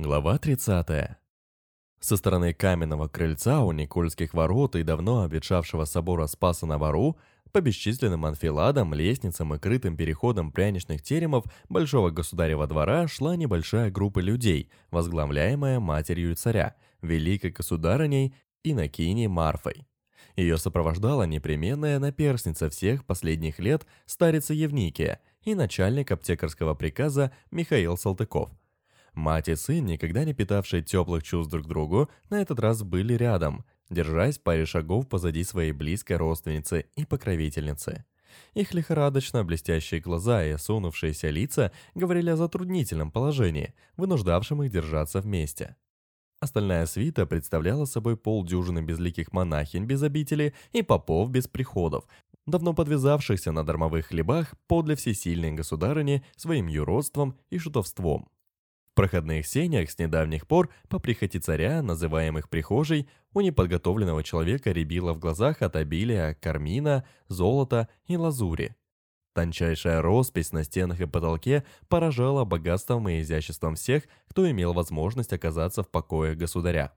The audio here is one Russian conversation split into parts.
Глава 30. Со стороны каменного крыльца у Никольских ворот и давно обветшавшего собора Спаса на Вору по бесчисленным анфиладам, лестницам и крытым переходам пряничных теремов Большого Государева двора шла небольшая группа людей, возглавляемая матерью царя, великой государыней Инокиней Марфой. Ее сопровождала непременная наперсница всех последних лет старица Евникия и начальник аптекарского приказа Михаил Салтыков – Мать и сын, никогда не питавшие теплых чувств друг к другу, на этот раз были рядом, держась паре шагов позади своей близкой родственницы и покровительницы. Их лихорадочно блестящие глаза и осунувшиеся лица говорили о затруднительном положении, вынуждавшем их держаться вместе. Остальная свита представляла собой полдюжины безликих монахинь без обители и попов без приходов, давно подвязавшихся на дармовых хлебах подле всесильной государыни своим юродством и шутовством проходных сенях с недавних пор по прихоти царя, называемых прихожей, у неподготовленного человека рябило в глазах от обилия кармина, золота и лазури. Тончайшая роспись на стенах и потолке поражала богатством и изяществом всех, кто имел возможность оказаться в покое государя.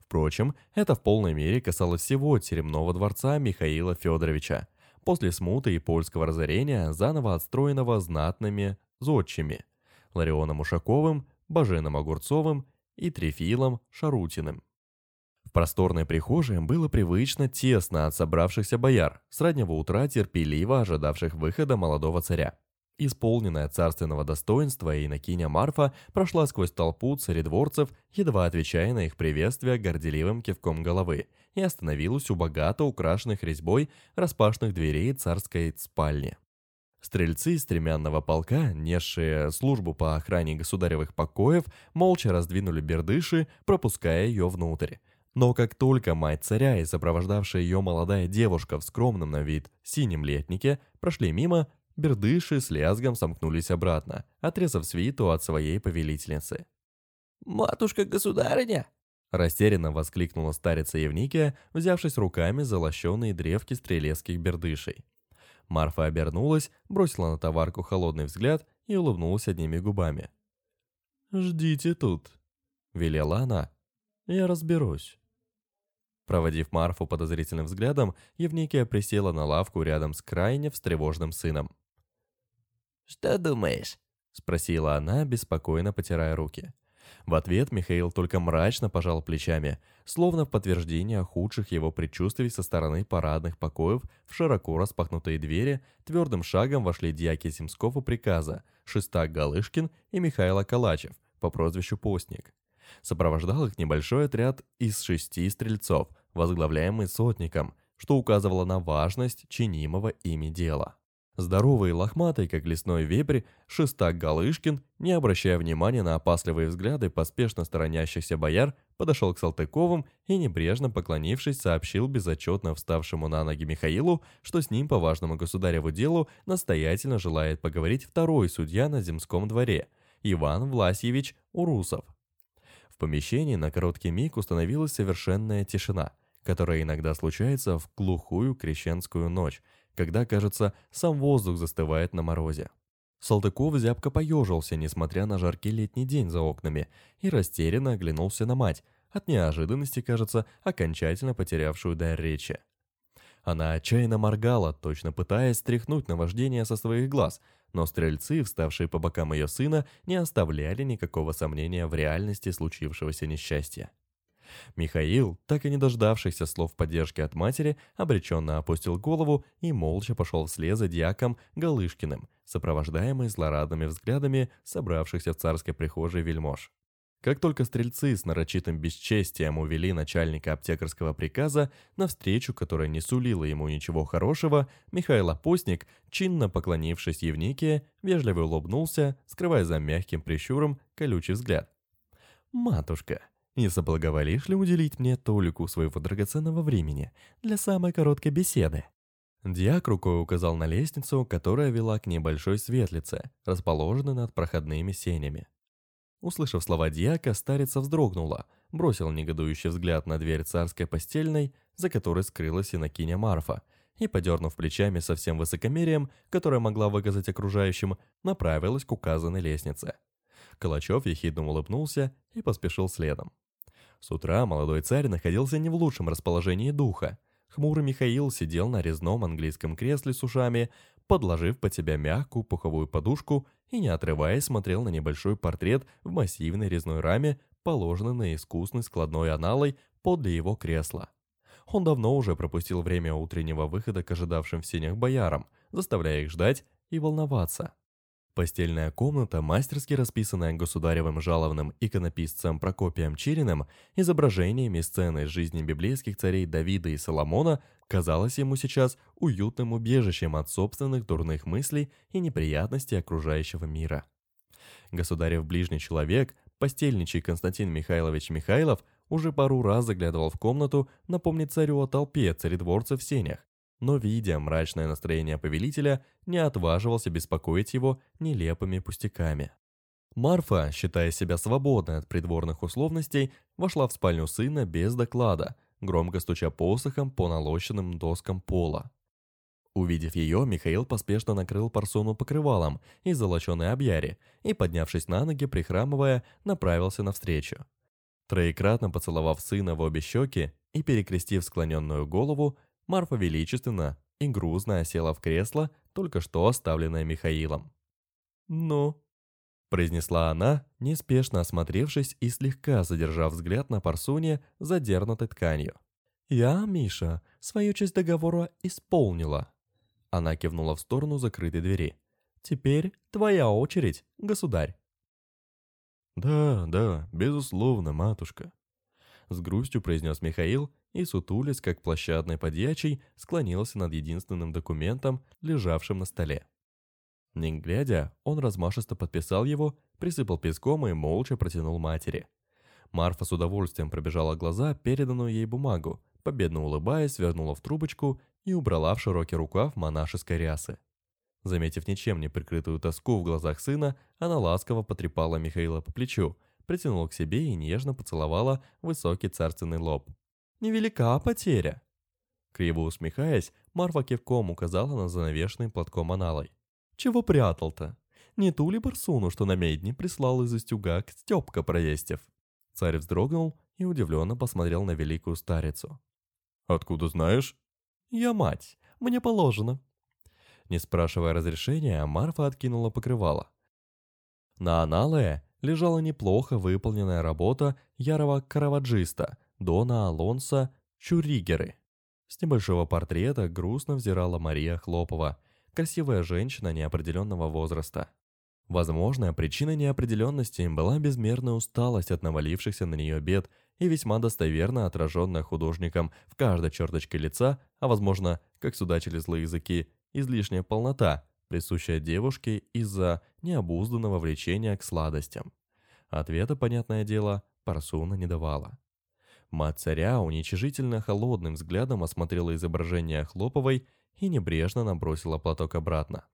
Впрочем, это в полной мере касалось всего теремного дворца Михаила Федоровича, после смуты и польского разорения, заново отстроенного знатными зодчими – Ларионом Ушаковым, Баженом Огурцовым и Трефилом Шарутиным. В просторной прихожей было привычно тесно от собравшихся бояр, с раннего утра терпеливо ожидавших выхода молодого царя. Исполненная царственного достоинства инокиня Марфа прошла сквозь толпу царедворцев, едва отвечая на их приветствие горделивым кивком головы, и остановилась у богато украшенных резьбой распашных дверей царской спальни. Стрельцы стремянного полка, несшие службу по охране государевых покоев, молча раздвинули бердыши, пропуская ее внутрь. Но как только мать царя и сопровождавшая ее молодая девушка в скромном на вид синем летнике прошли мимо, бердыши с лязгом сомкнулись обратно, отрезав свиту от своей повелительницы. «Матушка-государыня!» Растерянно воскликнула старица Евникия, взявшись руками за лощеные древки стрелецких бердышей. Марфа обернулась, бросила на товарку холодный взгляд и улыбнулась одними губами. «Ждите тут», — велела она. «Я разберусь». Проводив Марфу подозрительным взглядом, Евникия присела на лавку рядом с крайне встревоженным сыном. «Что думаешь?» — спросила она, беспокойно потирая руки. В ответ Михаил только мрачно пожал плечами, словно в подтверждение худших его предчувствий со стороны парадных покоев в широко распахнутые двери твердым шагом вошли дьяки Земского приказа, Шестак Галышкин и Михаил Калачев по прозвищу Постник. Сопровождал их небольшой отряд из шести стрельцов, возглавляемый сотником, что указывало на важность чинимого ими дела. Здоровый и лохматый, как лесной вепрь, шестак Галышкин, не обращая внимания на опасливые взгляды поспешно сторонящихся бояр, подошел к Салтыковым и, небрежно поклонившись, сообщил безотчетно вставшему на ноги Михаилу, что с ним по важному государеву делу настоятельно желает поговорить второй судья на земском дворе, Иван Власьевич Урусов. В помещении на короткий миг установилась совершенная тишина, которая иногда случается в глухую крещенскую ночь, когда, кажется, сам воздух застывает на морозе. Салтыков зябко поежился, несмотря на жаркий летний день за окнами, и растерянно оглянулся на мать, от неожиданности, кажется, окончательно потерявшую дар речи. Она отчаянно моргала, точно пытаясь стряхнуть наваждение со своих глаз, но стрельцы, вставшие по бокам ее сына, не оставляли никакого сомнения в реальности случившегося несчастья. Михаил, так и не дождавшийся слов поддержки от матери, обреченно опустил голову и молча пошел вслед за дьяком Галышкиным, сопровождаемый злорадными взглядами собравшихся в царской прихожей вельмож. Как только стрельцы с нарочитым бесчестием увели начальника аптекарского приказа, навстречу, которая не сулила ему ничего хорошего, Михаил Апостник, чинно поклонившись Евникии, вежливо улыбнулся, скрывая за мягким прищуром колючий взгляд. «Матушка, не соблаговолишь ли уделить мне толику своего драгоценного времени для самой короткой беседы?» Диак рукой указал на лестницу, которая вела к небольшой светлице, расположенной над проходными сенями. Услышав слова Диака, старица вздрогнула, бросил негодующий взгляд на дверь царской постельной, за которой скрылась инокиня Марфа, и, подернув плечами со всем высокомерием, которое могла выказать окружающим, направилась к указанной лестнице. Калачев ехидно улыбнулся и поспешил следом. С утра молодой царь находился не в лучшем расположении духа. Хмурый Михаил сидел на резном английском кресле с ушами, подложив под себя мягкую пуховую подушку и, не отрываясь, смотрел на небольшой портрет в массивной резной раме, положенный на искусный складной аналой подле его кресла. Он давно уже пропустил время утреннего выхода к ожидавшим в сенях боярам, заставляя их ждать и волноваться. Постельная комната, мастерски расписанная государевым жалованным иконописцем Прокопием Чириным, изображениями сцены из жизни библейских царей Давида и Соломона, казалась ему сейчас уютным убежищем от собственных дурных мыслей и неприятностей окружающего мира. Государев ближний человек, постельничий Константин Михайлович Михайлов, уже пару раз заглядывал в комнату напомнить царю о толпе царедворцев в сенях, но, видя мрачное настроение повелителя, не отваживался беспокоить его нелепыми пустяками. Марфа, считая себя свободной от придворных условностей, вошла в спальню сына без доклада, громко стуча посохом по налощенным доскам пола. Увидев ее, Михаил поспешно накрыл парсону покрывалом из золоченой объяри и, поднявшись на ноги, прихрамывая, направился навстречу. Троекратно поцеловав сына в обе щеки и перекрестив склоненную голову, Марфа величественно и грузно села в кресло, только что оставленное Михаилом. «Ну?» – произнесла она, неспешно осмотревшись и слегка задержав взгляд на парсуне, задернутой тканью. «Я, Миша, свою часть договора исполнила». Она кивнула в сторону закрытой двери. «Теперь твоя очередь, государь». «Да, да, безусловно, матушка», — с грустью произнес Михаил и, сутулясь, как площадный подьячий, склонился над единственным документом, лежавшим на столе. Не глядя, он размашисто подписал его, присыпал песком и молча протянул матери. Марфа с удовольствием пробежала глаза переданную ей бумагу, победно улыбаясь, свернула в трубочку и убрала в широкий рукав монашеской рясы. Заметив ничем не прикрытую тоску в глазах сына, она ласково потрепала Михаила по плечу, притянула к себе и нежно поцеловала высокий царственный лоб. Невелика потеря!» Криво усмехаясь, Марфа кивком указала на занавешенный платком аналой. «Чего прятал-то? Не ту ли барсуну, что на медне прислал из Устюга к Степка проестев?» Царь вздрогнул и удивленно посмотрел на великую старицу. «Откуда знаешь?» «Я мать, мне положено». Не спрашивая разрешения, Марфа откинула покрывало. На аналое лежала неплохо выполненная работа ярого караваджиста – Дона Алонса Чуригеры. С небольшого портрета грустно взирала Мария Хлопова, красивая женщина неопределенного возраста. Возможно, причиной неопределенности была безмерная усталость от навалившихся на нее бед и весьма достоверно отраженная художником в каждой черточке лица, а возможно, как судачили злые языки, излишняя полнота, присущая девушке из-за необузданного влечения к сладостям. Ответа, понятное дело, Парсуна не давала. Мать царя уничижительно холодным взглядом осмотрела изображение Хлоповой и небрежно набросила платок обратно.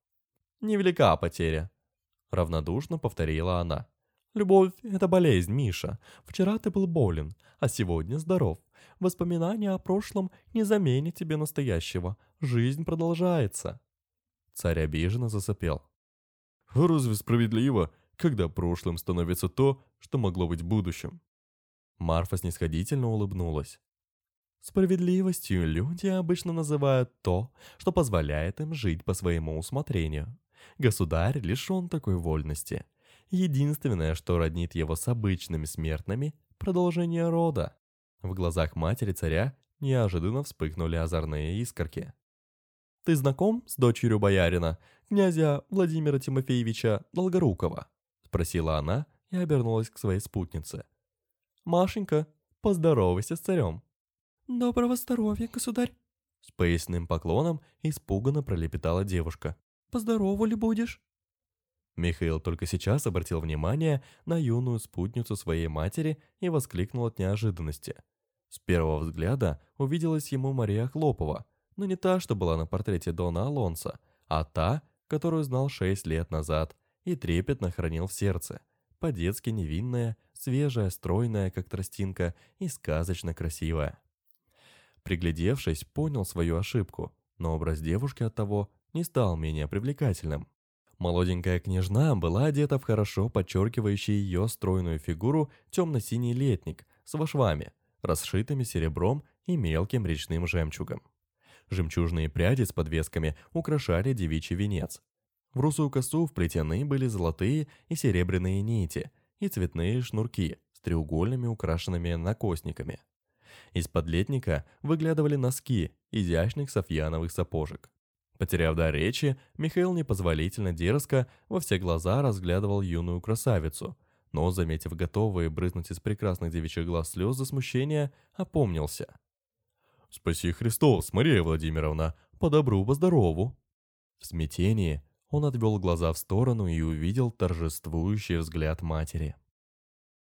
«Невелика потеря», — равнодушно повторила она. «Любовь — это болезнь, Миша. Вчера ты был болен, а сегодня здоров. Воспоминания о прошлом не заменят тебе настоящего. Жизнь продолжается». Царь обиженно засопел. «Разве справедливо, когда прошлым становится то, что могло быть будущим?» Марфа снисходительно улыбнулась. Справедливостью люди обычно называют то, что позволяет им жить по своему усмотрению. Государь лишен такой вольности. Единственное, что роднит его с обычными смертными – продолжение рода. В глазах матери царя неожиданно вспыхнули озорные искорки. «Ты знаком с дочерью боярина, князя Владимира Тимофеевича Долгорукова?» – спросила она и обернулась к своей спутнице – Машенька, поздоровайся с царем». «Доброго здоровья, государь!» С поясным поклоном испуганно пролепетала девушка. «Поздорову ли будешь?» Михаил только сейчас обратил внимание на юную спутницу своей матери и воскликнул от неожиданности. С первого взгляда увиделась ему Мария Хлопова, но не та, что была на портрете Дона Алонса, а та, которую знал шесть лет назад и трепетно хранил в сердце, по-детски невинная, свежая, стройная, как тростинка, и сказочно красивая. Приглядевшись, понял свою ошибку, но образ девушки от того не стал менее привлекательным. Молоденькая княжна была одета в хорошо подчеркивающий ее стройную фигуру темно-синий летник с вошвами, расшитыми серебром и мелким речным жемчугом. Жемчужные пряди с подвесками украшали девичий венец. В русую косу вплетены были золотые и серебряные нити и цветные шнурки с треугольными украшенными накосниками. Из-под летника выглядывали носки изящных софьяновых сапожек. Потеряв дар речи, Михаил непозволительно дерзко во все глаза разглядывал юную красавицу, но, заметив готовые брызнуть из прекрасных девичьих глаз слезы смущения, опомнился. «Спаси Христос, Мария Владимировна, по добру, по здорову!» В смятении он отвел глаза в сторону и увидел торжествующий взгляд матери.